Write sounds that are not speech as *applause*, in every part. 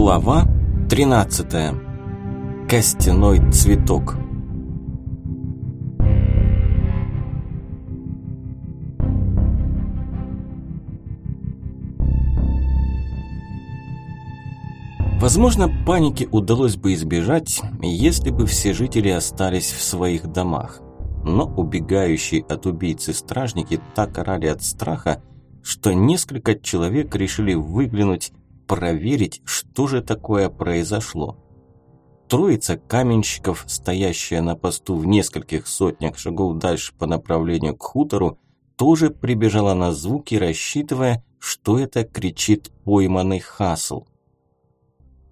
Глава 13. Костяной цветок. Возможно, паники удалось бы избежать, если бы все жители остались в своих домах. Но убегающие от убийцы стражники так орали от страха, что несколько человек решили выглянуть проверить, что же такое произошло. Троица каменщиков, стоящая на посту в нескольких сотнях шагов дальше по направлению к хутору, тоже прибежала на звуки, рассчитывая, что это кричит пойманный Хасл.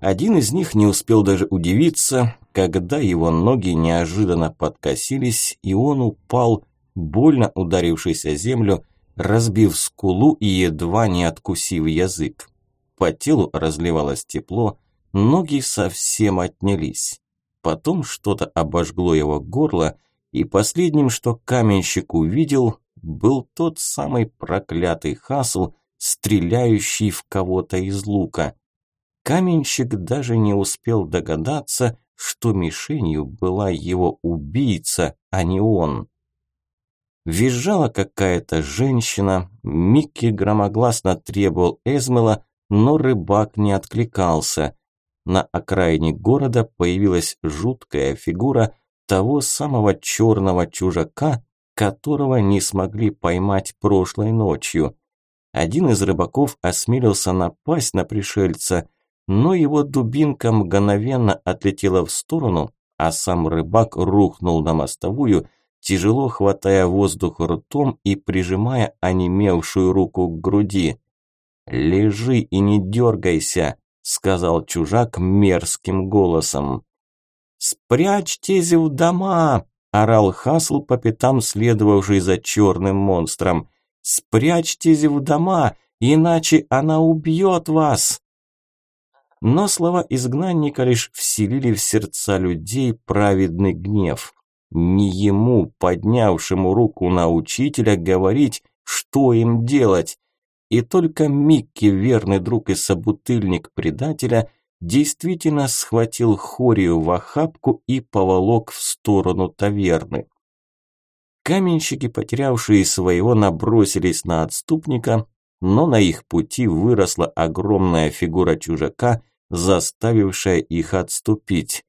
Один из них не успел даже удивиться, когда его ноги неожиданно подкосились, и он упал, больно ударившись о землю, разбив скулу и едва не откусив язык. По телу разливалось тепло, ноги совсем отнялись. Потом что-то обожгло его горло, и последним, что каменщик увидел, был тот самый проклятый Хасл, стреляющий в кого-то из лука. Каменщик даже не успел догадаться, что мишенью была его убийца, а не он. Визжала какая-то женщина, Микки громогласно требовал Эзмела, но рыбак не откликался. На окраине города появилась жуткая фигура того самого черного чужака, которого не смогли поймать прошлой ночью. Один из рыбаков осмелился напасть на пришельца, но его дубинка мгновенно отлетела в сторону, а сам рыбак рухнул на мостовую, тяжело хватая воздух ртом и прижимая онемевшую руку к груди. «Лежи и не дергайся», – сказал чужак мерзким голосом. «Спрячьтесь в дома!» – орал Хасл по пятам, следовавший за черным монстром. «Спрячьтесь в дома, иначе она убьет вас!» Но слова изгнанника лишь вселили в сердца людей праведный гнев. Не ему, поднявшему руку на учителя, говорить, что им делать. И только Микки, верный друг и собутыльник предателя, действительно схватил Хорию в охапку и поволок в сторону таверны. Каменщики, потерявшие своего, набросились на отступника, но на их пути выросла огромная фигура чужака, заставившая их отступить.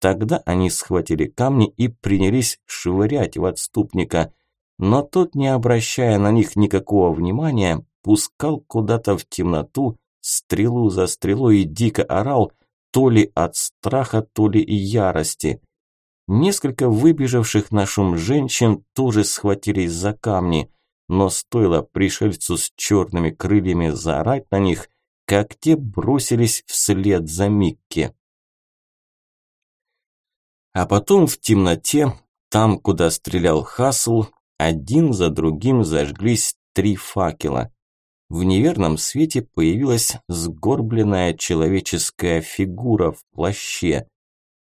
Тогда они схватили камни и принялись швырять в отступника, но тот, не обращая на них никакого внимания, пускал куда-то в темноту стрелу за стрелой и дико орал, то ли от страха, то ли и ярости. Несколько выбежавших на шум женщин тоже схватились за камни, но стоило пришельцу с черными крыльями заорать на них, как те бросились вслед за Микки. А потом в темноте, там, куда стрелял Хасл, один за другим зажглись три факела. В неверном свете появилась сгорбленная человеческая фигура в плаще.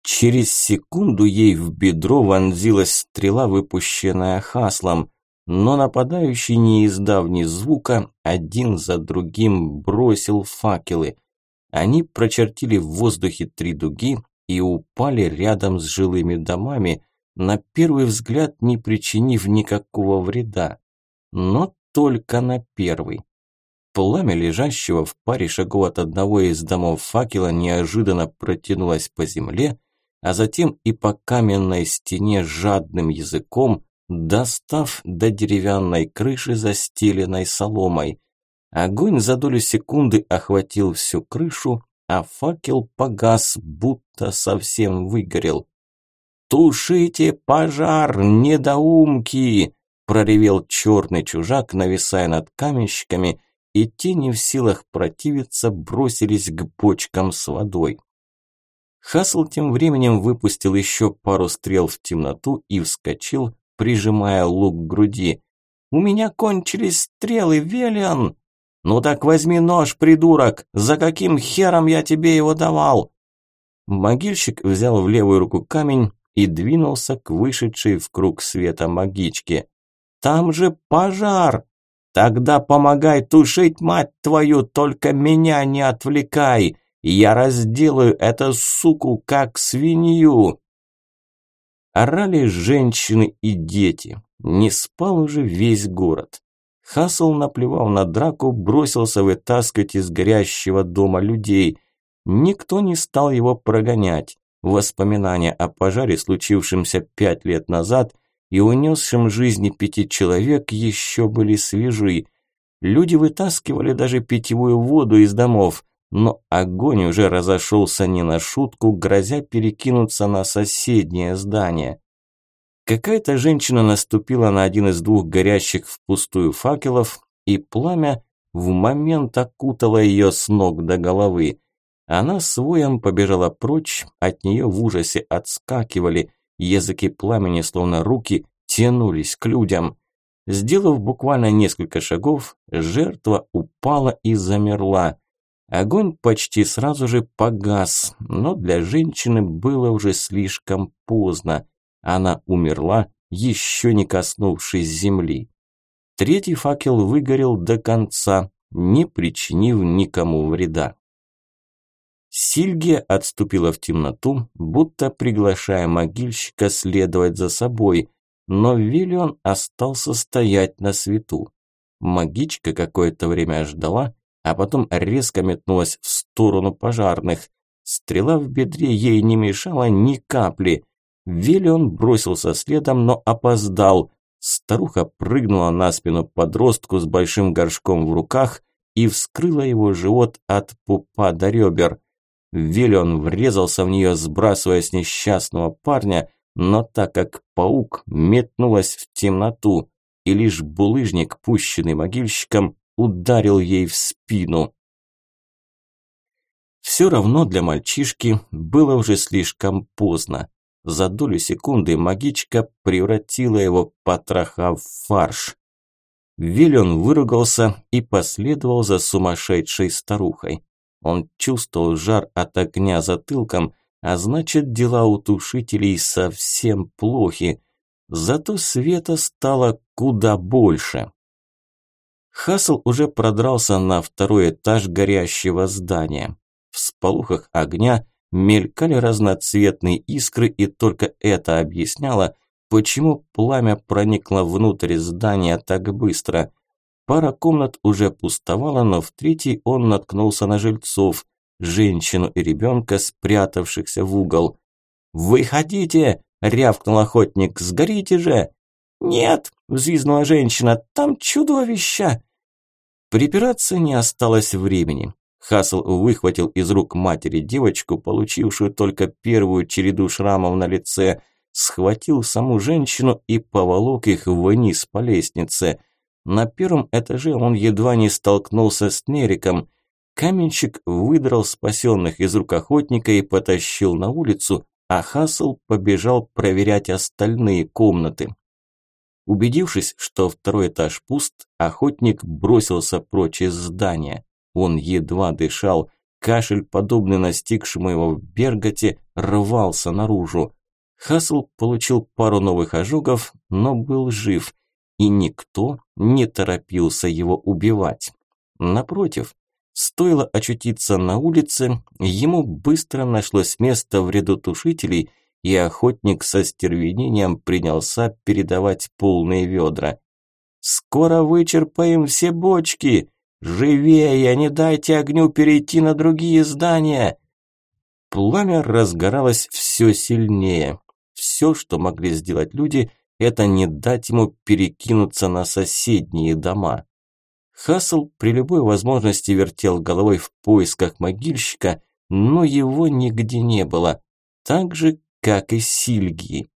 Через секунду ей в бедро вонзилась стрела, выпущенная Хаслом, но нападающий, не издав ни звука, один за другим бросил факелы. Они прочертили в воздухе три дуги и упали рядом с жилыми домами, на первый взгляд не причинив никакого вреда. Но только на первый. Пламя лежащего в паре шагов от одного из домов факела неожиданно протянулось по земле, а затем и по каменной стене жадным языком, достав до деревянной крыши, застеленной соломой. Огонь за долю секунды охватил всю крышу, а факел погас, будто совсем выгорел. «Тушите пожар, недоумки!» – проревел черный чужак, нависая над каменщиками – и те не в силах противиться бросились к бочкам с водой. Хасл тем временем выпустил еще пару стрел в темноту и вскочил, прижимая лук к груди. «У меня кончились стрелы, Велиан!» «Ну так возьми нож, придурок! За каким хером я тебе его давал?» Могильщик взял в левую руку камень и двинулся к вышедшей в круг света магичке. «Там же пожар!» Тогда помогай тушить, мать твою, только меня не отвлекай. Я разделаю эту суку, как свинью!» Орали женщины и дети. Не спал уже весь город. Хасл, наплевав на драку, бросился вытаскивать из горящего дома людей. Никто не стал его прогонять. Воспоминания о пожаре, случившемся пять лет назад и унесшем жизни пяти человек, еще были свежи. Люди вытаскивали даже питьевую воду из домов, но огонь уже разошелся не на шутку, грозя перекинуться на соседнее здание. Какая-то женщина наступила на один из двух горящих впустую факелов, и пламя в момент окутало ее с ног до головы. Она с воем побежала прочь, от нее в ужасе отскакивали, языки пламени, словно руки, тянулись к людям. Сделав буквально несколько шагов, жертва упала и замерла. Огонь почти сразу же погас, но для женщины было уже слишком поздно. Она умерла, еще не коснувшись земли. Третий факел выгорел до конца, не причинив никому вреда. Сильгия отступила в темноту, будто приглашая могильщика следовать за собой, но Виллион остался стоять на свету. Магичка какое-то время ждала, а потом резко метнулась в сторону пожарных. Стрела в бедре ей не мешала ни капли. Виллион бросился следом, но опоздал. Старуха прыгнула на спину подростку с большим горшком в руках и вскрыла его живот от пупа до ребер. Виллион врезался в нее, сбрасывая с несчастного парня, но так как паук метнулась в темноту, и лишь булыжник, пущенный могильщиком, ударил ей в спину. Все равно для мальчишки было уже слишком поздно. За долю секунды магичка превратила его потроха в фарш. Виллион выругался и последовал за сумасшедшей старухой. Он чувствовал жар от огня затылком, а значит дела у тушителей совсем плохи. Зато света стало куда больше. Хасл уже продрался на второй этаж горящего здания. В сполухах огня мелькали разноцветные искры, и только это объясняло, почему пламя проникло внутрь здания так быстро – Пара комнат уже пустовала, но в третьей он наткнулся на жильцов, женщину и ребенка, спрятавшихся в угол. «Выходите!» – рявкнул охотник. «Сгорите же!» «Нет!» – взвизгнула женщина. «Там чудовища!» Припираться не осталось времени. Хасл выхватил из рук матери девочку, получившую только первую череду шрамов на лице, схватил саму женщину и поволок их вниз по лестнице – на первом этаже он едва не столкнулся с Нериком. Каменщик выдрал спасенных из рук охотника и потащил на улицу, а Хасл побежал проверять остальные комнаты. Убедившись, что второй этаж пуст, охотник бросился прочь из здания. Он едва дышал, кашель, подобный настигшему его в Берготе, рвался наружу. Хасл получил пару новых ожогов, но был жив – и никто не торопился его убивать. Напротив, стоило очутиться на улице, ему быстро нашлось место в ряду тушителей, и охотник со стервенением принялся передавать полные ведра. «Скоро вычерпаем все бочки! Живее, не дайте огню перейти на другие здания!» Пламя разгоралось все сильнее. Все, что могли сделать люди – это не дать ему перекинуться на соседние дома. Хасл при любой возможности вертел головой в поисках могильщика, но его нигде не было, так же, как и Сильгии.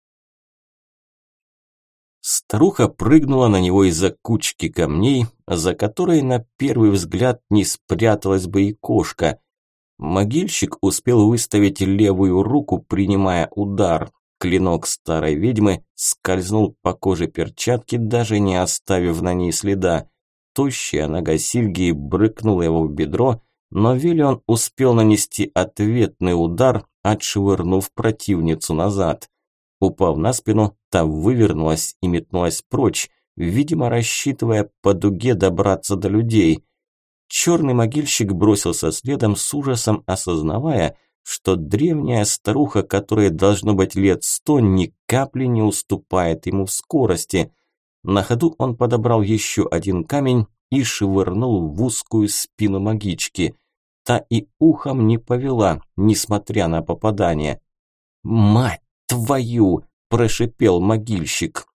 Старуха прыгнула на него из-за кучки камней, за которой на первый взгляд не спряталась бы и кошка. Могильщик успел выставить левую руку, принимая удар, Клинок старой ведьмы скользнул по коже перчатки, даже не оставив на ней следа. Тощая нога Сильгии брыкнула его в бедро, но Виллион успел нанести ответный удар, отшвырнув противницу назад. Упав на спину, та вывернулась и метнулась прочь, видимо, рассчитывая по дуге добраться до людей. Черный могильщик бросился следом с ужасом, осознавая, что древняя старуха, которой должно быть лет сто, ни капли не уступает ему в скорости. На ходу он подобрал еще один камень и швырнул в узкую спину магички. Та и ухом не повела, несмотря на попадание. «Мать твою!» – прошипел могильщик.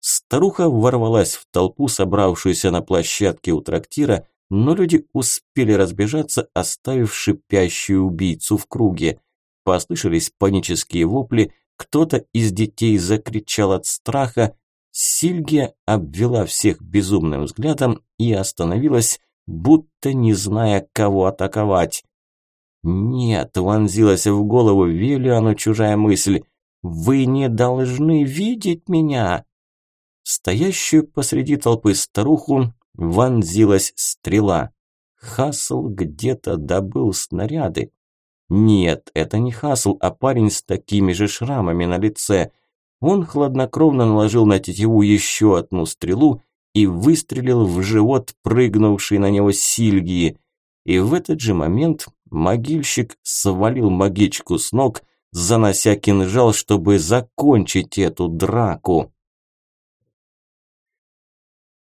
Старуха ворвалась в толпу, собравшуюся на площадке у трактира, но люди успели разбежаться, оставив шипящую убийцу в круге. Послышались панические вопли, кто-то из детей закричал от страха. Сильгия обвела всех безумным взглядом и остановилась, будто не зная, кого атаковать. «Нет», – вонзилась в голову Велиану чужая мысль, – «вы не должны видеть меня!» Стоящую посреди толпы старуху вонзилась стрела. Хасл где-то добыл снаряды. Нет, это не Хасл, а парень с такими же шрамами на лице. Он хладнокровно наложил на тетиву еще одну стрелу и выстрелил в живот прыгнувшей на него Сильгии. И в этот же момент могильщик свалил магичку с ног, занося кинжал, чтобы закончить эту драку.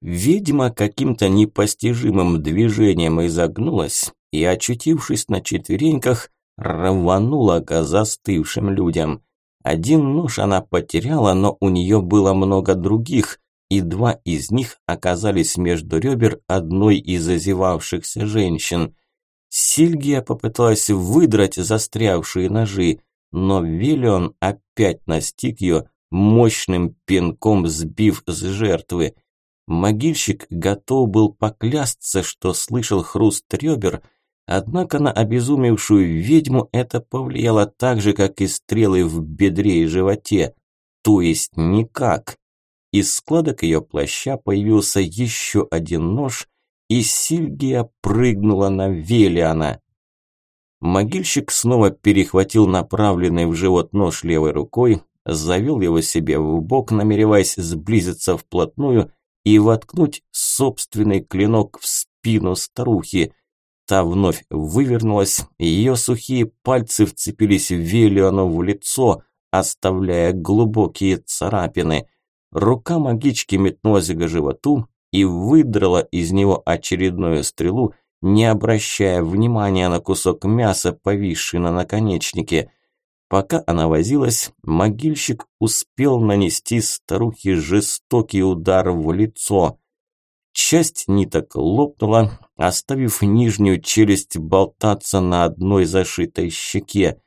Ведьма каким-то непостижимым движением изогнулась и, очутившись на четвереньках, рванула к застывшим людям. Один нож она потеряла, но у нее было много других, и два из них оказались между ребер одной из озевавшихся женщин. Сильгия попыталась выдрать застрявшие ножи, но Велион опять настиг ее, мощным пинком сбив с жертвы – Могильщик готов был поклясться, что слышал хруст ребер, однако на обезумевшую ведьму это повлияло так же, как и стрелы в бедре и животе, то есть никак. Из складок ее плаща появился еще один нож, и Сильгия прыгнула на Велиана. Могильщик снова перехватил направленный в живот нож левой рукой, завел его себе в бок, намереваясь сблизиться вплотную и воткнуть собственный клинок в спину старухи. Та вновь вывернулась, ее сухие пальцы вцепились Велиону в лицо, оставляя глубокие царапины. Рука магички метнулась к животу и выдрала из него очередную стрелу, не обращая внимания на кусок мяса, повисший на наконечнике. Пока она возилась, могильщик успел нанести старухе жестокий удар в лицо. Часть ниток лопнула, оставив нижнюю челюсть болтаться на одной зашитой щеке.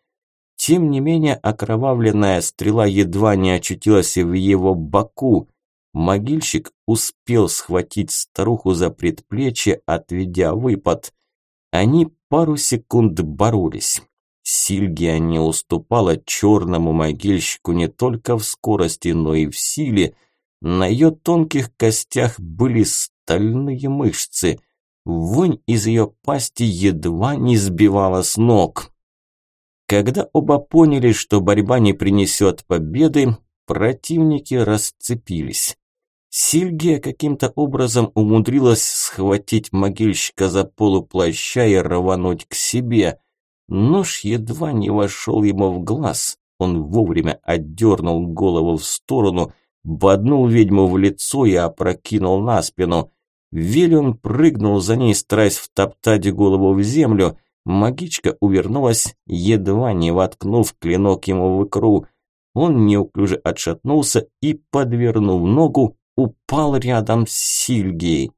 Тем не менее, окровавленная стрела едва не очутилась в его боку. Могильщик успел схватить старуху за предплечье, отведя выпад. Они пару секунд боролись. Сильгия не уступала черному могильщику не только в скорости, но и в силе. На ее тонких костях были стальные мышцы. Вонь из ее пасти едва не сбивала с ног. Когда оба поняли, что борьба не принесет победы, противники расцепились. Сильгия каким-то образом умудрилась схватить могильщика за полуплаща и рвануть к себе – Нож едва не вошел ему в глаз. Он вовремя отдернул голову в сторону, боднул ведьму в лицо и опрокинул на спину. Велион прыгнул за ней, стараясь втоптать голову в землю. Магичка увернулась, едва не воткнув клинок ему в икру. Он неуклюже отшатнулся и, подвернув ногу, упал рядом с Сильгией.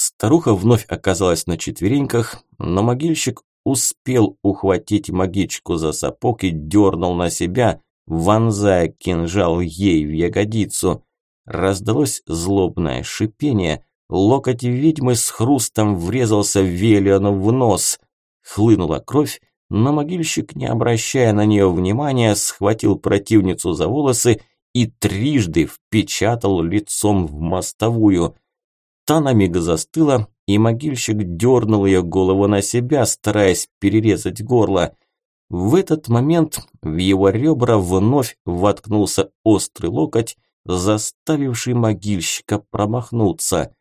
Старуха вновь оказалась на четвереньках, но могильщик успел ухватить магичку за сапог и дернул на себя, вонзая кинжал ей в ягодицу. Раздалось злобное шипение, локоть ведьмы с хрустом врезался Велиону в нос. Хлынула кровь, но могильщик, не обращая на нее внимания, схватил противницу за волосы и трижды впечатал лицом в мостовую – Та на миг застыла, и могильщик дернул ее голову на себя, стараясь перерезать горло. В этот момент в его ребра вновь воткнулся острый локоть, заставивший могильщика промахнуться.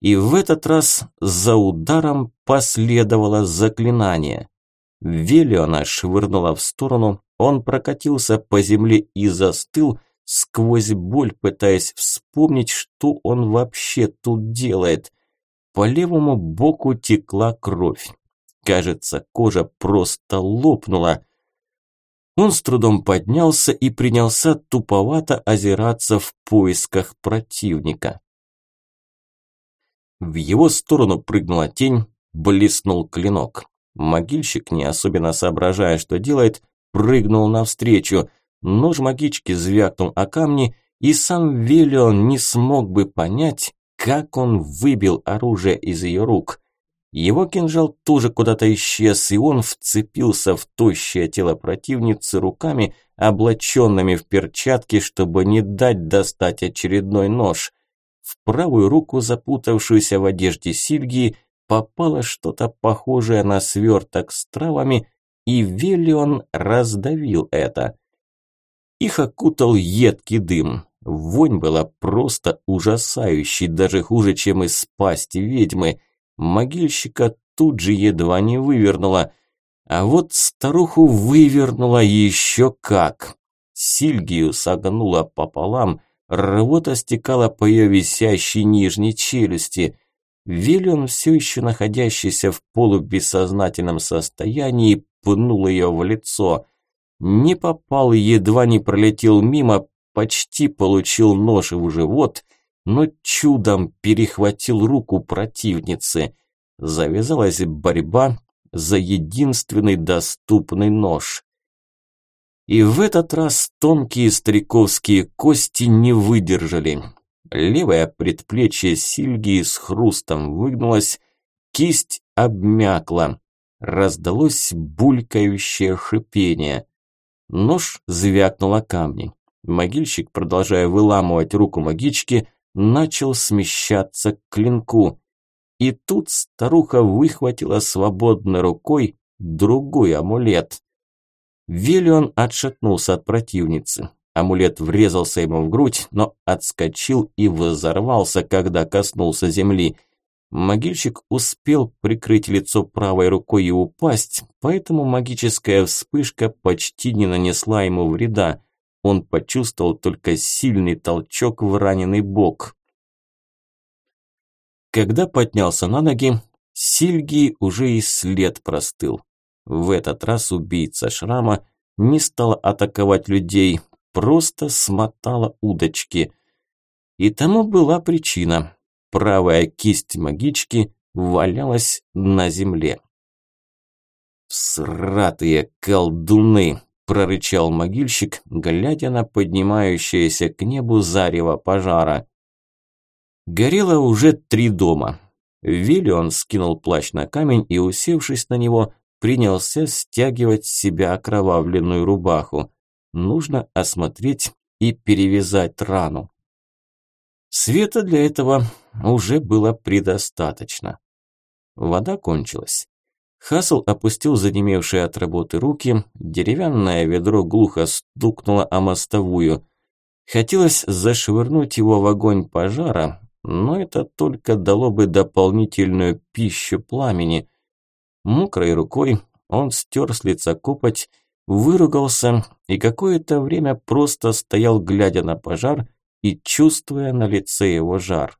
И в этот раз за ударом последовало заклинание. Велиона швырнула в сторону, он прокатился по земле и застыл, сквозь боль пытаясь вспомнить, что он вообще тут делает. По левому боку текла кровь. Кажется, кожа просто лопнула. Он с трудом поднялся и принялся туповато озираться в поисках противника. В его сторону прыгнула тень, блеснул клинок. Могильщик, не особенно соображая, что делает, прыгнул навстречу. Нож магички звякнул о камни, и сам Велион не смог бы понять, как он выбил оружие из ее рук. Его кинжал тоже куда-то исчез, и он вцепился в тощее тело противницы руками, облаченными в перчатки, чтобы не дать достать очередной нож. В правую руку, запутавшуюся в одежде Сильгии, попало что-то похожее на сверток с травами, и Велион раздавил это. Их окутал едкий дым. Вонь была просто ужасающей, даже хуже, чем из пасти ведьмы. Могильщика тут же едва не вывернула. А вот старуху вывернула еще как. Сильгию согнула пополам, рвота стекала по ее висящей нижней челюсти. Виллион, все еще находящийся в полубессознательном состоянии, пнул ее в лицо. Не попал, едва не пролетел мимо, почти получил нож в живот, но чудом перехватил руку противницы. Завязалась борьба за единственный доступный нож. И в этот раз тонкие стариковские кости не выдержали. Левое предплечье Сильги с хрустом выгнулось, кисть обмякла. Раздалось булькающее шипение. Нож звякнул о камни. Могильщик, продолжая выламывать руку магички, начал смещаться к клинку. И тут старуха выхватила свободной рукой другой амулет. Виллион отшатнулся от противницы. Амулет врезался ему в грудь, но отскочил и взорвался, когда коснулся земли. Могильщик успел прикрыть лицо правой рукой и упасть, поэтому магическая вспышка почти не нанесла ему вреда. Он почувствовал только сильный толчок в раненый бок. Когда поднялся на ноги, Сильги уже и след простыл. В этот раз убийца шрама не стала атаковать людей, просто смотала удочки. И тому была причина. Правая кисть магички валялась на земле. «Сратые колдуны!» – прорычал могильщик, глядя на поднимающееся к небу зарево пожара. Горело уже три дома. Виллион скинул плащ на камень и, усевшись на него, принялся стягивать с себя окровавленную рубаху. Нужно осмотреть и перевязать рану. Света для этого уже было предостаточно. Вода кончилась. Хасл опустил занемевшие от работы руки, деревянное ведро глухо стукнуло о мостовую. Хотелось зашвырнуть его в огонь пожара, но это только дало бы дополнительную пищу пламени. Мокрой рукой он стер с лица копоть выругался и какое-то время просто стоял, глядя на пожар и чувствуя на лице его жар.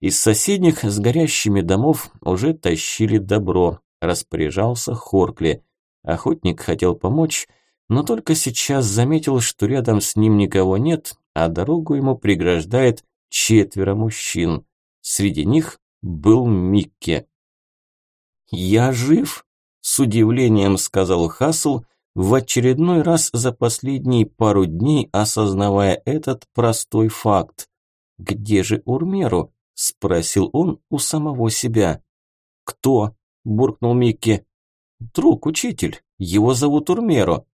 Из соседних с горящими домов уже тащили добро, распоряжался Хоркли. Охотник хотел помочь, но только сейчас заметил, что рядом с ним никого нет, а дорогу ему преграждает четверо мужчин. Среди них был Микки. «Я жив?» – с удивлением сказал Хасл – в очередной раз за последние пару дней осознавая этот простой факт. «Где же Урмеру?» – спросил он у самого себя. «Кто?» – буркнул Микки. «Друг, учитель. Его зовут Урмеру».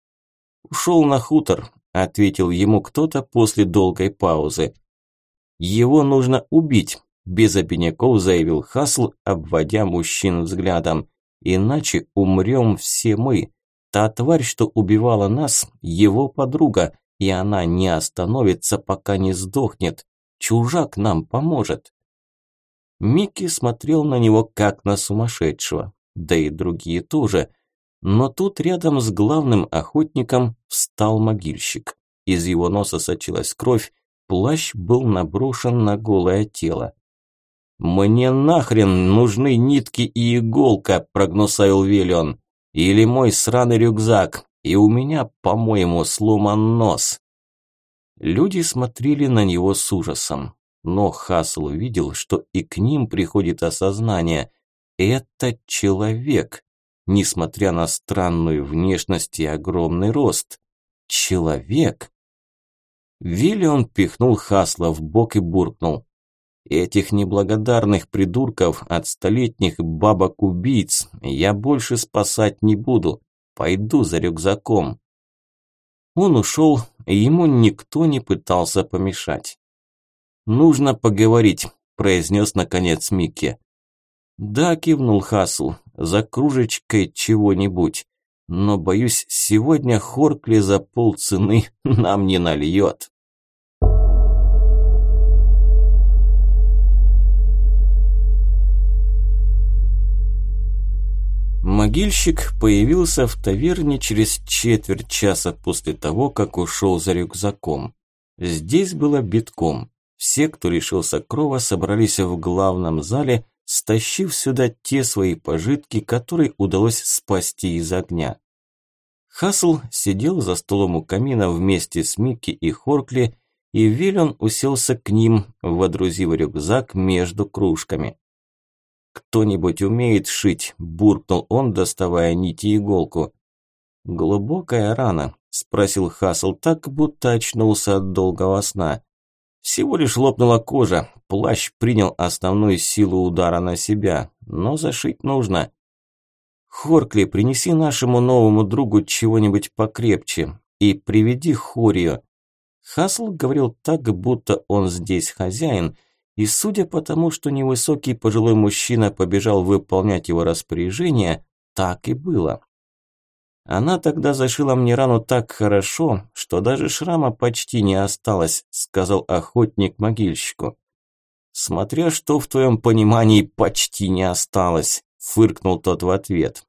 «Ушел на хутор», – ответил ему кто-то после долгой паузы. «Его нужно убить», – без обиняков заявил Хасл, обводя мужчин взглядом. «Иначе умрем все мы. Та тварь, что убивала нас, его подруга, и она не остановится, пока не сдохнет. Чужак нам поможет. Микки смотрел на него как на сумасшедшего, да и другие тоже. Но тут рядом с главным охотником встал могильщик. Из его носа сочилась кровь, плащ был наброшен на голое тело. «Мне нахрен нужны нитки и иголка», – прогнусавил Виллион. «Или мой сраный рюкзак, и у меня, по-моему, сломан нос». Люди смотрели на него с ужасом. Но Хасл увидел, что и к ним приходит осознание. Это человек, несмотря на странную внешность и огромный рост. Человек. Виллион пихнул Хасла в бок и буркнул. Этих неблагодарных придурков от столетних бабок-убийц я больше спасать не буду. Пойду за рюкзаком. Он ушел, и ему никто не пытался помешать. «Нужно поговорить», – произнес наконец Микки. «Да», – кивнул Хасл, – «за кружечкой чего-нибудь. Но, боюсь, сегодня Хоркли за полцены *laughs* нам не нальет». Могильщик появился в таверне через четверть часа после того, как ушел за рюкзаком. Здесь было битком. Все, кто решился крова, собрались в главном зале, стащив сюда те свои пожитки, которые удалось спасти из огня. Хасл сидел за столом у камина вместе с Микки и Хоркли, и Виллион уселся к ним, водрузив рюкзак между кружками. «Кто-нибудь умеет шить?» – буркнул он, доставая нити и иголку. «Глубокая рана?» – спросил Хасл так, будто очнулся от долгого сна. Всего лишь лопнула кожа, плащ принял основную силу удара на себя, но зашить нужно. «Хоркли, принеси нашему новому другу чего-нибудь покрепче и приведи Хорию». Хасл говорил так, будто он здесь хозяин – и судя по тому, что невысокий пожилой мужчина побежал выполнять его распоряжение, так и было. Она тогда зашила мне рану так хорошо, что даже шрама почти не осталось, сказал охотник могильщику. Смотря что в твоем понимании почти не осталось, фыркнул тот в ответ.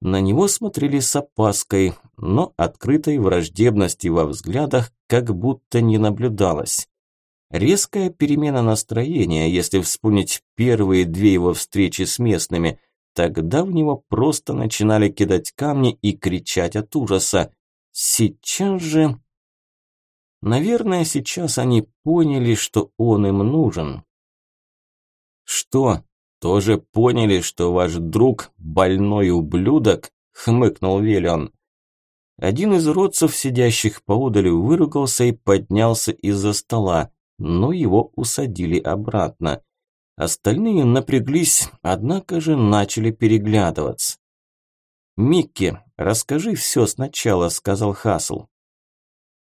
На него смотрели с опаской, но открытой враждебности во взглядах как будто не наблюдалось. Резкая перемена настроения, если вспомнить первые две его встречи с местными. Тогда в него просто начинали кидать камни и кричать от ужаса. Сейчас же... Наверное, сейчас они поняли, что он им нужен. «Что, тоже поняли, что ваш друг больной ублюдок?» – хмыкнул Велион. Один из уродцев, сидящих поодаль, выругался и поднялся из-за стола но его усадили обратно. Остальные напряглись, однако же начали переглядываться. «Микки, расскажи все сначала», – сказал Хасл.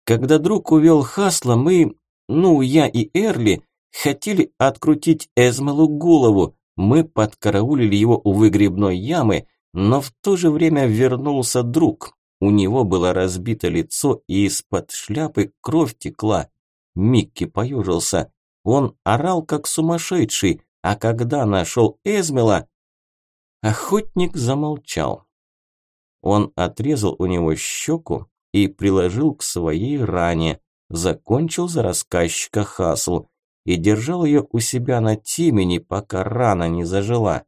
«Когда друг увел Хасла, мы, ну, я и Эрли, хотели открутить Эзмелу голову. Мы подкараулили его у выгребной ямы, но в то же время вернулся друг. У него было разбито лицо, и из-под шляпы кровь текла. Микки поюжился. Он орал как сумасшедший, а когда нашел Эзмела... Охотник замолчал. Он отрезал у него щеку и приложил к своей ране, закончил за рассказчика Хасл и держал ее у себя на темени, пока рана не зажила.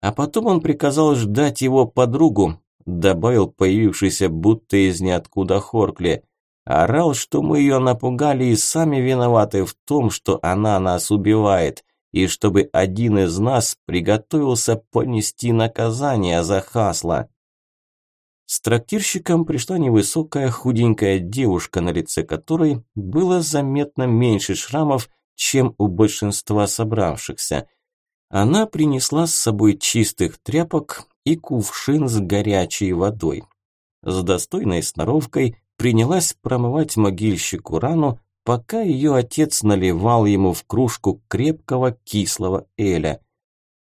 А потом он приказал ждать его подругу, добавил появившийся будто из ниоткуда Хоркли. Орал, что мы ее напугали и сами виноваты в том, что она нас убивает, и чтобы один из нас приготовился понести наказание за Хасла. С трактирщиком пришла невысокая худенькая девушка, на лице которой было заметно меньше шрамов, чем у большинства собравшихся. Она принесла с собой чистых тряпок и кувшин с горячей водой. С достойной сноровкой принялась промывать могильщику рану, пока ее отец наливал ему в кружку крепкого кислого эля.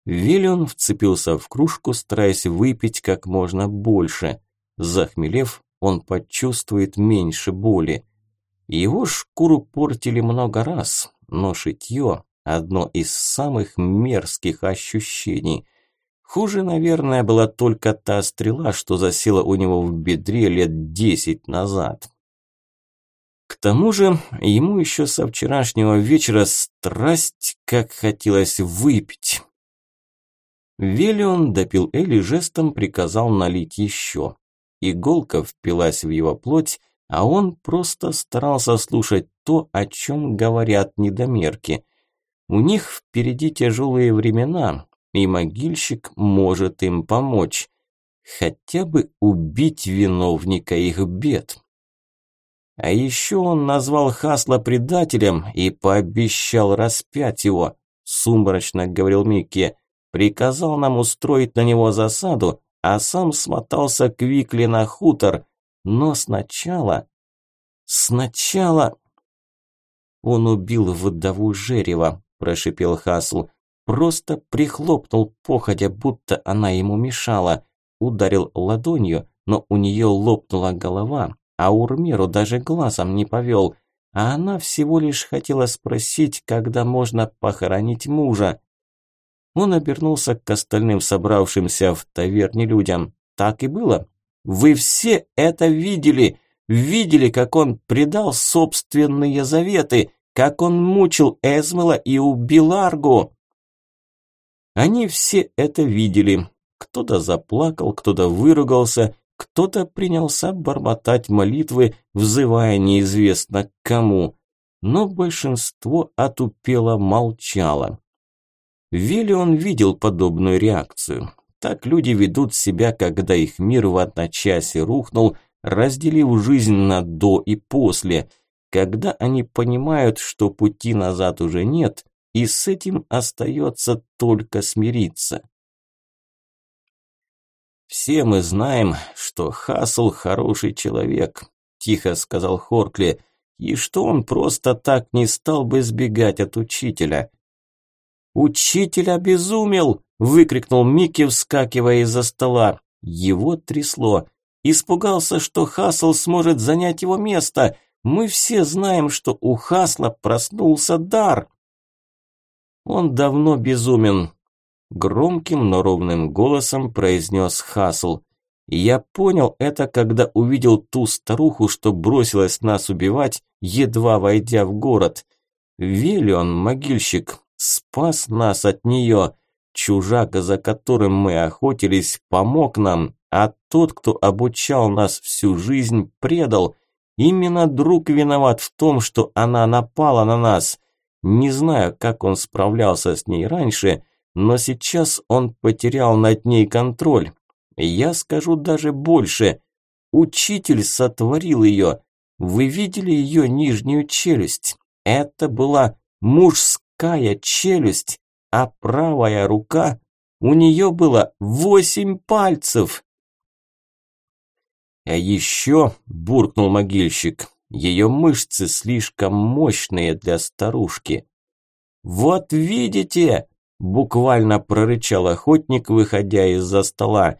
Виллион вцепился в кружку, стараясь выпить как можно больше. Захмелев, он почувствует меньше боли. Его шкуру портили много раз, но шитье одно из самых мерзких ощущений. Хуже, наверное, была только та стрела, что засела у него в бедре лет десять назад. К тому же, ему еще со вчерашнего вечера страсть как хотелось выпить. Велион допил Эли жестом приказал налить еще. Иголка впилась в его плоть, а он просто старался слушать то, о чем говорят недомерки. У них впереди тяжелые времена, и могильщик может им помочь. Хотя бы убить виновника их бед. А еще он назвал Хасла предателем и пообещал распять его, сумрачно говорил Микки. Приказал нам устроить на него засаду, а сам смотался к Викле на хутор. Но сначала... Сначала... Он убил вдову Жерева, прошипел Хасл. Просто прихлопнул походя, будто она ему мешала. Ударил ладонью, но у нее лопнула голова, а Урмеру даже глазом не повел. А она всего лишь хотела спросить, когда можно похоронить мужа. Он обернулся к остальным собравшимся в таверне людям. Так и было. Вы все это видели. Видели, как он предал собственные заветы, как он мучил Эзмела и убил Аргу. Они все это видели. Кто-то заплакал, кто-то выругался, кто-то принялся бормотать молитвы, взывая неизвестно к кому. Но большинство отупело молчало. Виллион видел подобную реакцию. Так люди ведут себя, когда их мир в одночасье рухнул, разделив жизнь на до и после, когда они понимают, что пути назад уже нет, и с этим остается только смириться. «Все мы знаем, что Хасл хороший человек», – тихо сказал Хоркли, – «и что он просто так не стал бы сбегать от учителя». «Учитель обезумел!» – выкрикнул Микки, вскакивая из-за стола. Его трясло. Испугался, что Хасл сможет занять его место. Мы все знаем, что у Хасла проснулся дар. Он давно безумен, Громким, но ровным голосом произнес Хасл. Я понял это, когда увидел ту старуху, что бросилась нас убивать, едва войдя в город. Велион, могильщик, спас нас от нее. Чужак, за которым мы охотились, помог нам, а тот, кто обучал нас всю жизнь, предал. Именно друг виноват в том, что она напала на нас. Не знаю, как он справлялся с ней раньше, но сейчас он потерял над ней контроль. Я скажу даже больше. Учитель сотворил ее. Вы видели ее нижнюю челюсть? Это была мужская челюсть, а правая рука у нее было восемь пальцев. А еще, буркнул могильщик, ее мышцы слишком мощные для старушки. Вот видите, Буквально прорычал охотник, выходя из-за стола.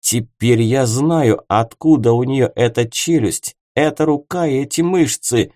Теперь я знаю, откуда у нее эта челюсть, эта рука и эти мышцы.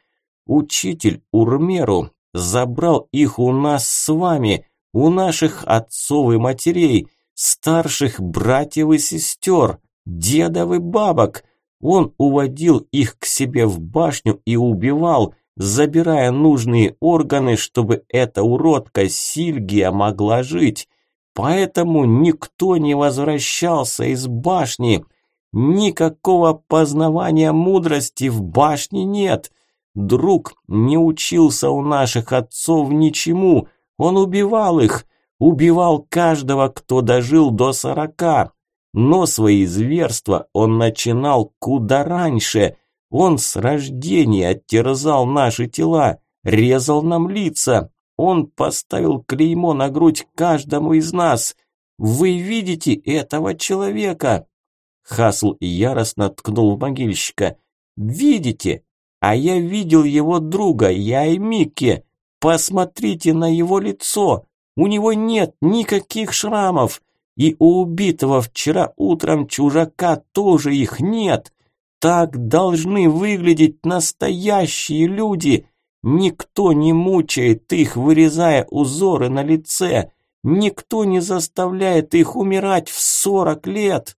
Учитель Урмеру забрал их у нас с вами, у наших отцов и матерей, старших братьев и сестер, дедов и бабок. Он уводил их к себе в башню и убивал, забирая нужные органы, чтобы эта уродка Сильгия могла жить. Поэтому никто не возвращался из башни. Никакого познавания мудрости в башне нет. Друг не учился у наших отцов ничему. Он убивал их, убивал каждого, кто дожил до сорока. Но свои зверства он начинал куда раньше – он с рождения терзал наши тела, резал нам лица. Он поставил клеймо на грудь каждому из нас. Вы видите этого человека?» Хасл яростно ткнул в могильщика. «Видите? А я видел его друга, я и Микки. Посмотрите на его лицо. У него нет никаких шрамов. И у убитого вчера утром чужака тоже их нет. Так должны выглядеть настоящие люди. Никто не мучает их, вырезая узоры на лице. Никто не заставляет их умирать в сорок лет.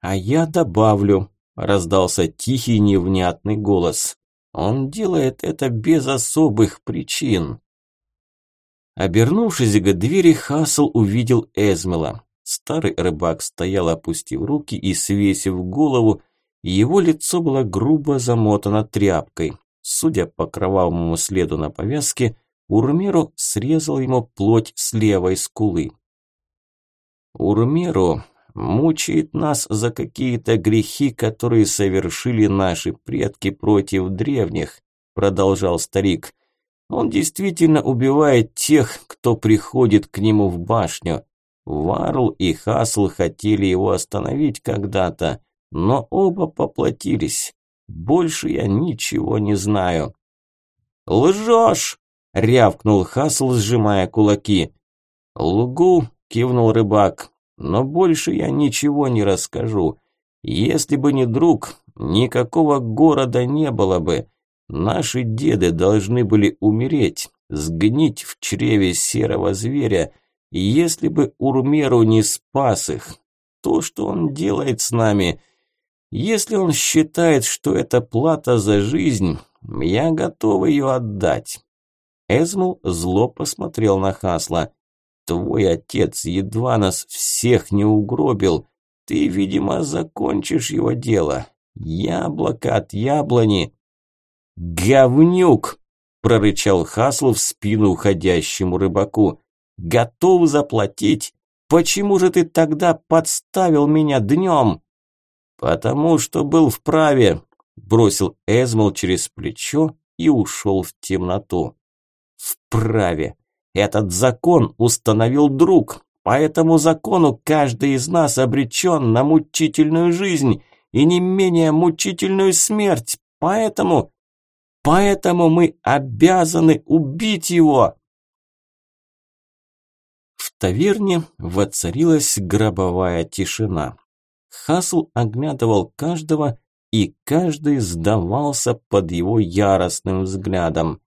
А я добавлю, раздался тихий невнятный голос. Он делает это без особых причин. Обернувшись к двери, Хасл увидел Эзмела. Старый рыбак стоял, опустив руки и свесив голову. Его лицо было грубо замотано тряпкой. Судя по кровавому следу на повязке, Урмеру срезал ему плоть с левой скулы. Урмеру мучает нас за какие-то грехи, которые совершили наши предки против древних, продолжал старик. Он действительно убивает тех, кто приходит к нему в башню. Варл и Хасл хотели его остановить когда-то, но оба поплатились. Больше я ничего не знаю. «Лжешь!» – рявкнул Хасл, сжимая кулаки. «Лгу!» – кивнул рыбак. «Но больше я ничего не расскажу. Если бы не друг, никакого города не было бы. Наши деды должны были умереть, сгнить в чреве серого зверя, если бы Урмеру не спас их. То, что он делает с нами, если он считает, что это плата за жизнь, я готов ее отдать. Эзмул зло посмотрел на Хасла. Твой отец едва нас всех не угробил. Ты, видимо, закончишь его дело. Яблоко от яблони. Говнюк! прорычал Хасл в спину уходящему рыбаку. Готов заплатить? Почему же ты тогда подставил меня днем? «Потому что был вправе», – бросил Эзмол через плечо и ушел в темноту. «Вправе. Этот закон установил друг. По этому закону каждый из нас обречен на мучительную жизнь и не менее мучительную смерть. Поэтому... Поэтому мы обязаны убить его!» В таверне воцарилась гробовая тишина. Хасл оглядывал каждого, и каждый сдавался под его яростным взглядом.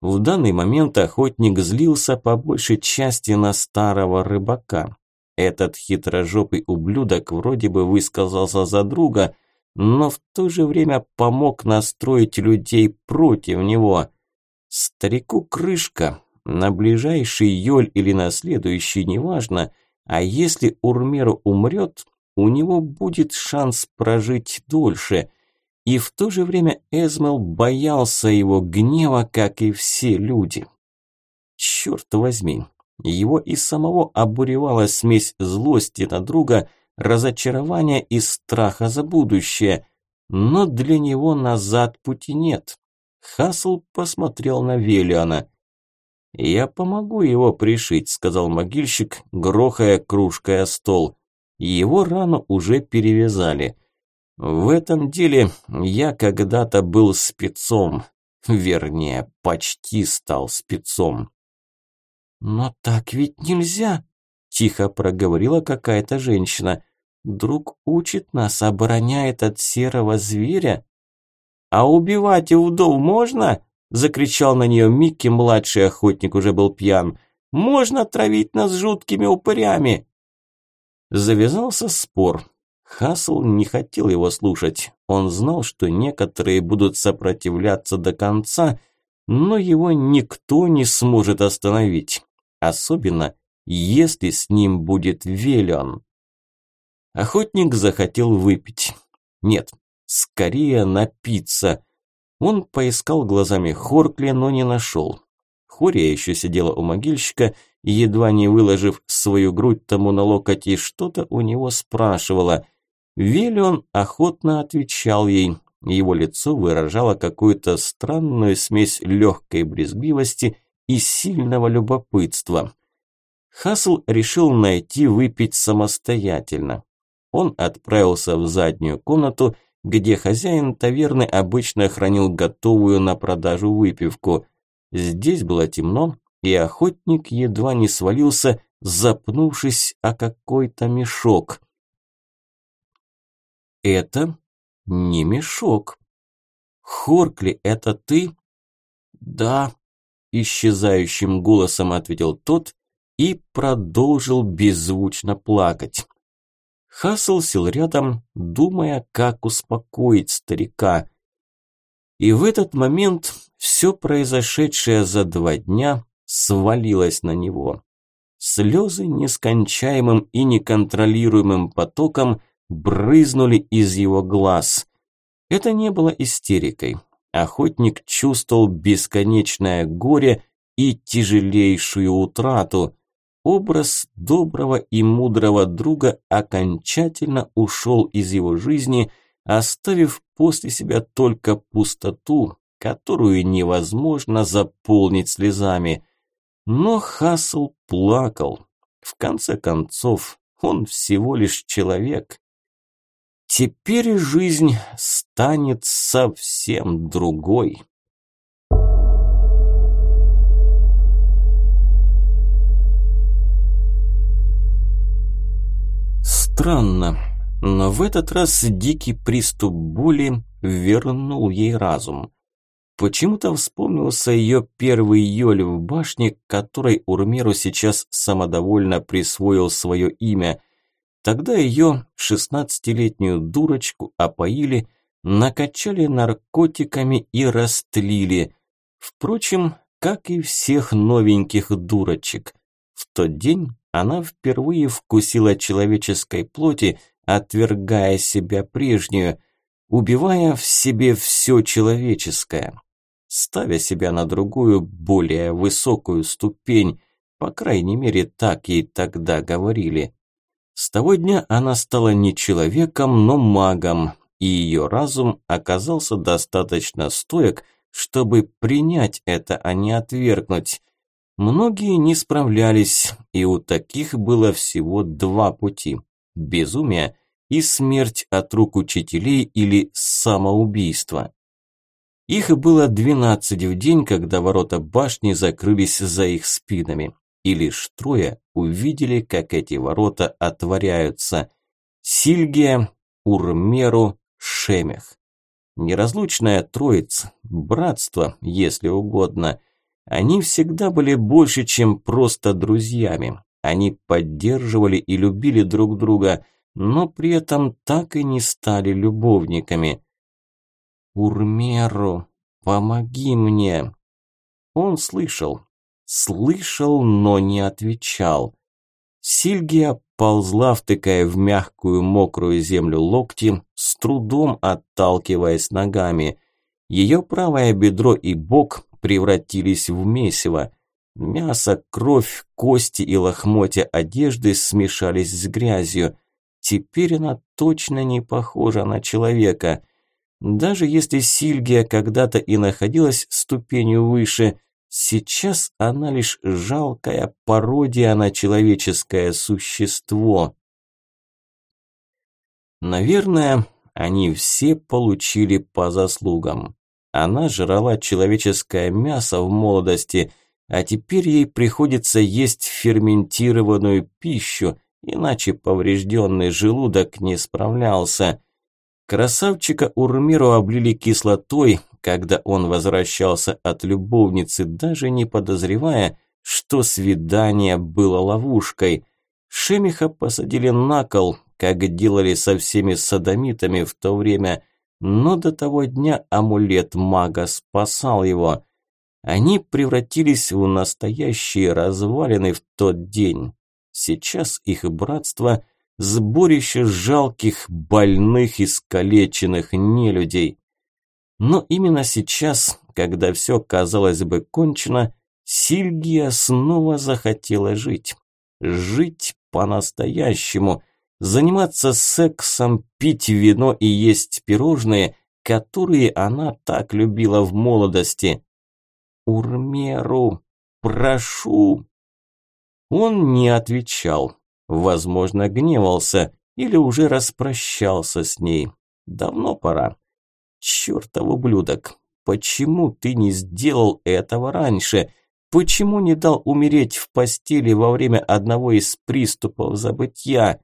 В данный момент охотник злился по большей части на старого рыбака. Этот хитрожопый ублюдок вроде бы высказался за друга, но в то же время помог настроить людей против него. Старику крышка, на ближайший Йоль или на следующий, неважно, а если Урмеру умрет, у него будет шанс прожить дольше. И в то же время Эзмел боялся его гнева, как и все люди. Черт возьми, его и самого обуревала смесь злости на друга, разочарования и страха за будущее. Но для него назад пути нет. Хасл посмотрел на Велиана. «Я помогу его пришить», – сказал могильщик, грохая кружкой о стол. Его рану уже перевязали. В этом деле я когда-то был спецом. Вернее, почти стал спецом. «Но так ведь нельзя!» – тихо проговорила какая-то женщина. «Друг учит нас, обороняет от серого зверя». «А убивать вдов можно?» – закричал на нее Микки, младший охотник уже был пьян. «Можно травить нас жуткими упырями!» Завязался спор. Хасл не хотел его слушать. Он знал, что некоторые будут сопротивляться до конца, но его никто не сможет остановить. Особенно, если с ним будет Велион. Охотник захотел выпить. Нет, скорее напиться. Он поискал глазами Хоркли, но не нашел. Хория еще сидела у могильщика едва не выложив свою грудь тому на локоть, и что-то у него спрашивала. Велион охотно отвечал ей. Его лицо выражало какую-то странную смесь легкой брезгливости и сильного любопытства. Хасл решил найти выпить самостоятельно. Он отправился в заднюю комнату, где хозяин таверны обычно хранил готовую на продажу выпивку. Здесь было темно, и охотник едва не свалился, запнувшись о какой-то мешок. Это не мешок. Хоркли, это ты?» «Да», – исчезающим голосом ответил тот и продолжил беззвучно плакать. Хасл сел рядом, думая, как успокоить старика. И в этот момент все произошедшее за два дня свалилось на него. Слезы нескончаемым и неконтролируемым потоком брызнули из его глаз. Это не было истерикой. Охотник чувствовал бесконечное горе и тяжелейшую утрату. Образ доброго и мудрого друга окончательно ушел из его жизни, оставив после себя только пустоту, которую невозможно заполнить слезами. Но Хасл плакал. В конце концов, он всего лишь человек. Теперь жизнь станет совсем другой. Странно, но в этот раз дикий приступ боли вернул ей разум. Почему-то вспомнился ее первый Йоль в башне, которой Урмеру сейчас самодовольно присвоил свое имя. Тогда ее, шестнадцатилетнюю дурочку, опоили, накачали наркотиками и растлили. Впрочем, как и всех новеньких дурочек. В тот день она впервые вкусила человеческой плоти, отвергая себя прежнюю, убивая в себе все человеческое ставя себя на другую, более высокую ступень. По крайней мере, так ей тогда говорили. С того дня она стала не человеком, но магом, и ее разум оказался достаточно стоек, чтобы принять это, а не отвергнуть. Многие не справлялись, и у таких было всего два пути – безумие и смерть от рук учителей или самоубийство. Их было двенадцать в день, когда ворота башни закрылись за их спинами. И лишь трое увидели, как эти ворота отворяются. Сильгия, Урмеру, Шемех. Неразлучная троица, братство, если угодно. Они всегда были больше, чем просто друзьями. Они поддерживали и любили друг друга, но при этом так и не стали любовниками. «Урмеру, помоги мне!» Он слышал, слышал, но не отвечал. Сильгия ползла, втыкая в мягкую мокрую землю локти, с трудом отталкиваясь ногами. Ее правое бедро и бок превратились в месиво. Мясо, кровь, кости и лохмотья одежды смешались с грязью. Теперь она точно не похожа на человека – даже если Сильгия когда-то и находилась ступенью выше, сейчас она лишь жалкая пародия на человеческое существо. Наверное, они все получили по заслугам. Она жрала человеческое мясо в молодости, а теперь ей приходится есть ферментированную пищу, иначе поврежденный желудок не справлялся. Красавчика Урмиру облили кислотой, когда он возвращался от любовницы, даже не подозревая, что свидание было ловушкой. Шемиха посадили на кол, как делали со всеми садомитами в то время, но до того дня амулет мага спасал его. Они превратились в настоящие развалины в тот день. Сейчас их братство – сборище жалких, больных, искалеченных нелюдей. Но именно сейчас, когда все казалось бы кончено, Сильгия снова захотела жить. Жить по-настоящему, заниматься сексом, пить вино и есть пирожные, которые она так любила в молодости. «Урмеру, прошу!» Он не отвечал, Возможно, гневался или уже распрощался с ней. Давно пора. Чёртов ублюдок, почему ты не сделал этого раньше? Почему не дал умереть в постели во время одного из приступов забытья?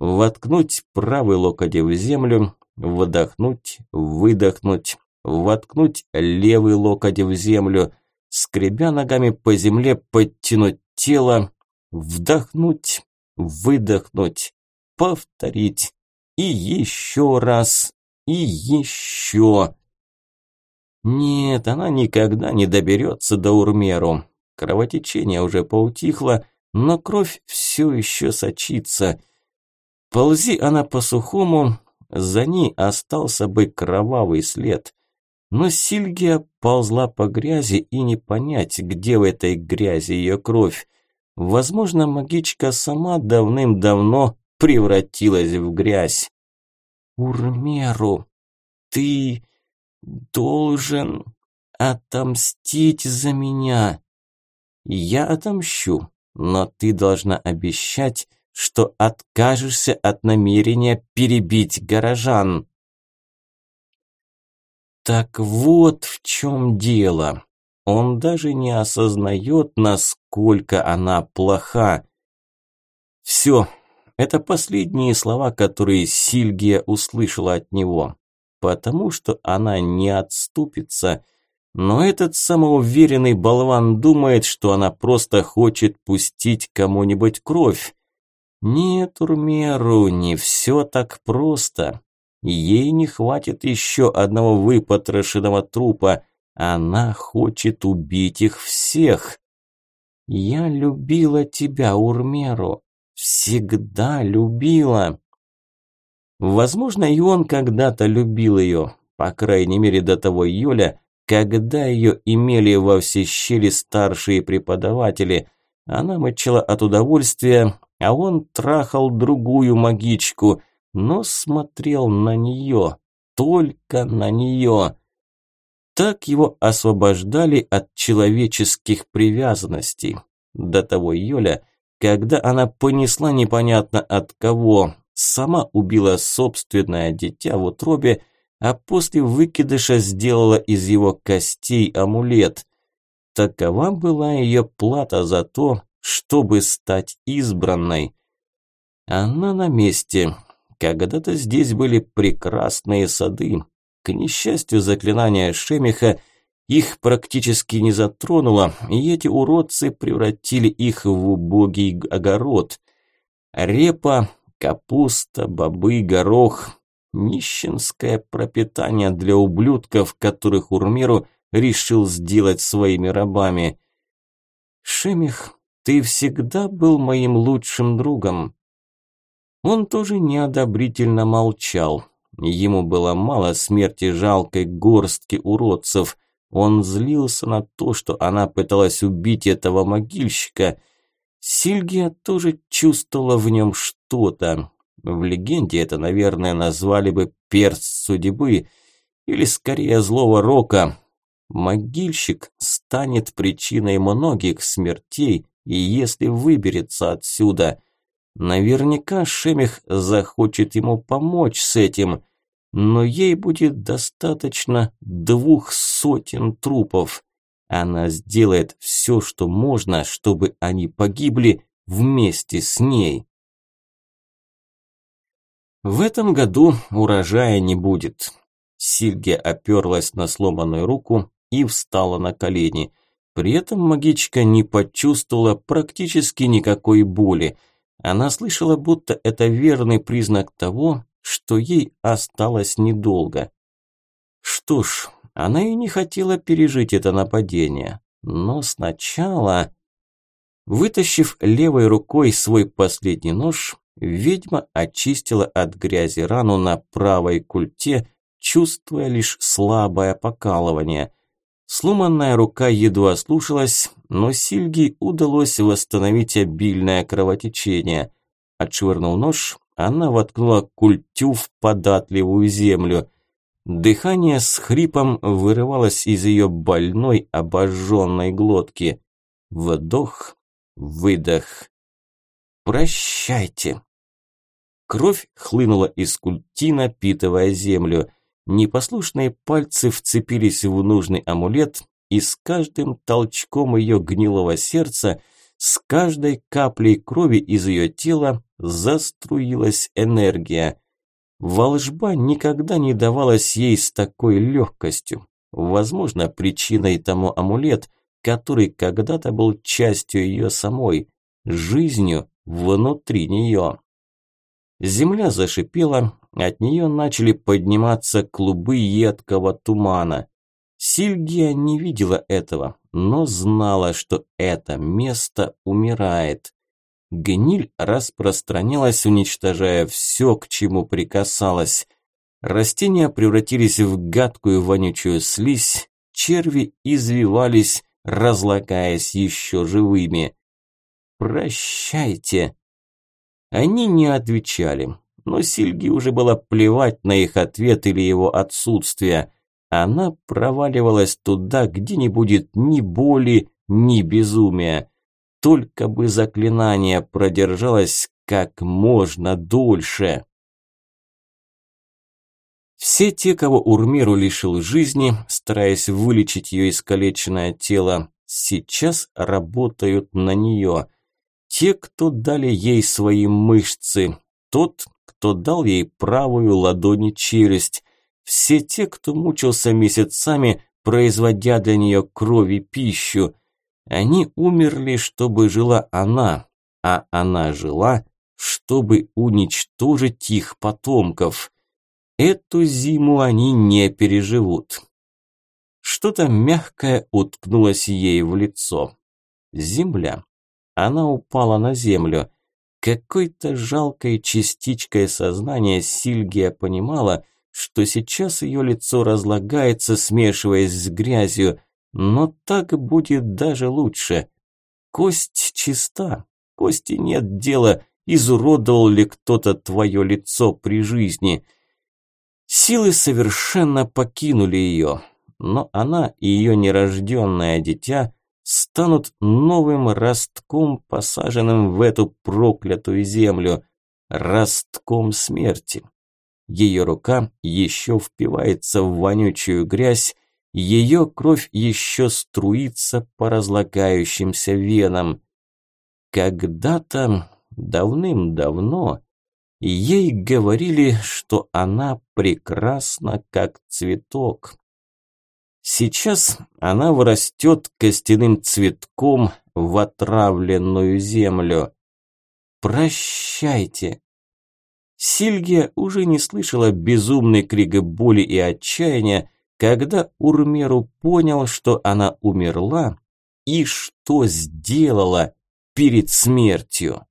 Воткнуть правый локоть в землю, вдохнуть, выдохнуть, воткнуть левый локоть в землю, скребя ногами по земле, подтянуть тело, вдохнуть, выдохнуть, повторить и еще раз, и еще. Нет, она никогда не доберется до Урмеру. Кровотечение уже поутихло, но кровь все еще сочится. Ползи она по сухому, за ней остался бы кровавый след. Но Сильгия ползла по грязи и не понять, где в этой грязи ее кровь. Возможно, магичка сама давным-давно превратилась в грязь. «Урмеру, ты должен отомстить за меня. Я отомщу, но ты должна обещать, что откажешься от намерения перебить горожан. Так вот в чем дело. Он даже не осознает, насколько она плоха. Все, это последние слова, которые Сильгия услышала от него потому что она не отступится. Но этот самоуверенный болван думает, что она просто хочет пустить кому-нибудь кровь. Нет, Урмеру, не все так просто. Ей не хватит еще одного выпотрошенного трупа. Она хочет убить их всех. Я любила тебя, Урмеру. Всегда любила. Возможно, и он когда-то любил ее, по крайней мере до того июля, когда ее имели во все щели старшие преподаватели. Она мочила от удовольствия, а он трахал другую магичку, но смотрел на нее, только на нее. Так его освобождали от человеческих привязанностей. До того июля, когда она понесла непонятно от кого, сама убила собственное дитя в утробе, а после выкидыша сделала из его костей амулет. Такова была ее плата за то, чтобы стать избранной. Она на месте. Когда-то здесь были прекрасные сады. К несчастью, заклинание Шемиха их практически не затронуло, и эти уродцы превратили их в убогий огород. Репа, Капуста, бобы, горох. Нищенское пропитание для ублюдков, которых Урмиру решил сделать своими рабами. Шемих, ты всегда был моим лучшим другом. Он тоже неодобрительно молчал. Ему было мало смерти жалкой горстки уродцев. Он злился на то, что она пыталась убить этого могильщика – Сильгия тоже чувствовала в нем что-то. В легенде это, наверное, назвали бы перст судьбы, или скорее злого рока. Могильщик станет причиной многих смертей, и если выберется отсюда. Наверняка Шемих захочет ему помочь с этим, но ей будет достаточно двух сотен трупов. Она сделает все, что можно, чтобы они погибли вместе с ней. В этом году урожая не будет. Сильге оперлась на сломанную руку и встала на колени. При этом магичка не почувствовала практически никакой боли. Она слышала, будто это верный признак того, что ей осталось недолго. Что ж, она и не хотела пережить это нападение. Но сначала... Вытащив левой рукой свой последний нож, ведьма очистила от грязи рану на правой культе, чувствуя лишь слабое покалывание. Сломанная рука едва слушалась, но Сильге удалось восстановить обильное кровотечение. Отшвырнув нож, она воткнула культю в податливую землю. Дыхание с хрипом вырывалось из ее больной обожженной глотки. Вдох, выдох. «Прощайте!» Кровь хлынула из культи, напитывая землю. Непослушные пальцы вцепились в нужный амулет, и с каждым толчком ее гнилого сердца, с каждой каплей крови из ее тела заструилась энергия. Волжба никогда не давалась ей с такой легкостью. Возможно, причиной тому амулет, который когда-то был частью ее самой, жизнью внутри нее. Земля зашипела, от нее начали подниматься клубы едкого тумана. Сильгия не видела этого, но знала, что это место умирает. Гниль распространялась, уничтожая все, к чему прикасалась. Растения превратились в гадкую вонючую слизь, черви извивались, разлагаясь еще живыми. «Прощайте!» Они не отвечали, но Сильги уже было плевать на их ответ или его отсутствие. Она проваливалась туда, где не будет ни боли, ни безумия. Только бы заклинание продержалось как можно дольше. Все те, кого Урмиру лишил жизни, стараясь вылечить ее искалеченное тело, сейчас работают на нее. Те, кто дали ей свои мышцы, тот, кто дал ей правую ладонь челюсть, все те, кто мучился месяцами, производя для нее кровь и пищу, они умерли, чтобы жила она, а она жила, чтобы уничтожить их потомков. Эту зиму они не переживут. Что-то мягкое уткнулось ей в лицо. Земля. Она упала на землю. Какой-то жалкой частичкой сознания Сильгия понимала, что сейчас ее лицо разлагается, смешиваясь с грязью, но так будет даже лучше. Кость чиста, кости нет дела, изуродовал ли кто-то твое лицо при жизни. Силы совершенно покинули ее, но она и ее нерожденное дитя станут новым ростком, посаженным в эту проклятую землю, ростком смерти. Ее рука еще впивается в вонючую грязь, ее кровь еще струится по разлагающимся венам. Когда-то, давным-давно, ей говорили, что она прекрасна, как цветок. Сейчас она вырастет костяным цветком в отравленную землю. Прощайте. Сильгия уже не слышала безумный крик боли и отчаяния, когда Урмеру понял, что она умерла и что сделала перед смертью.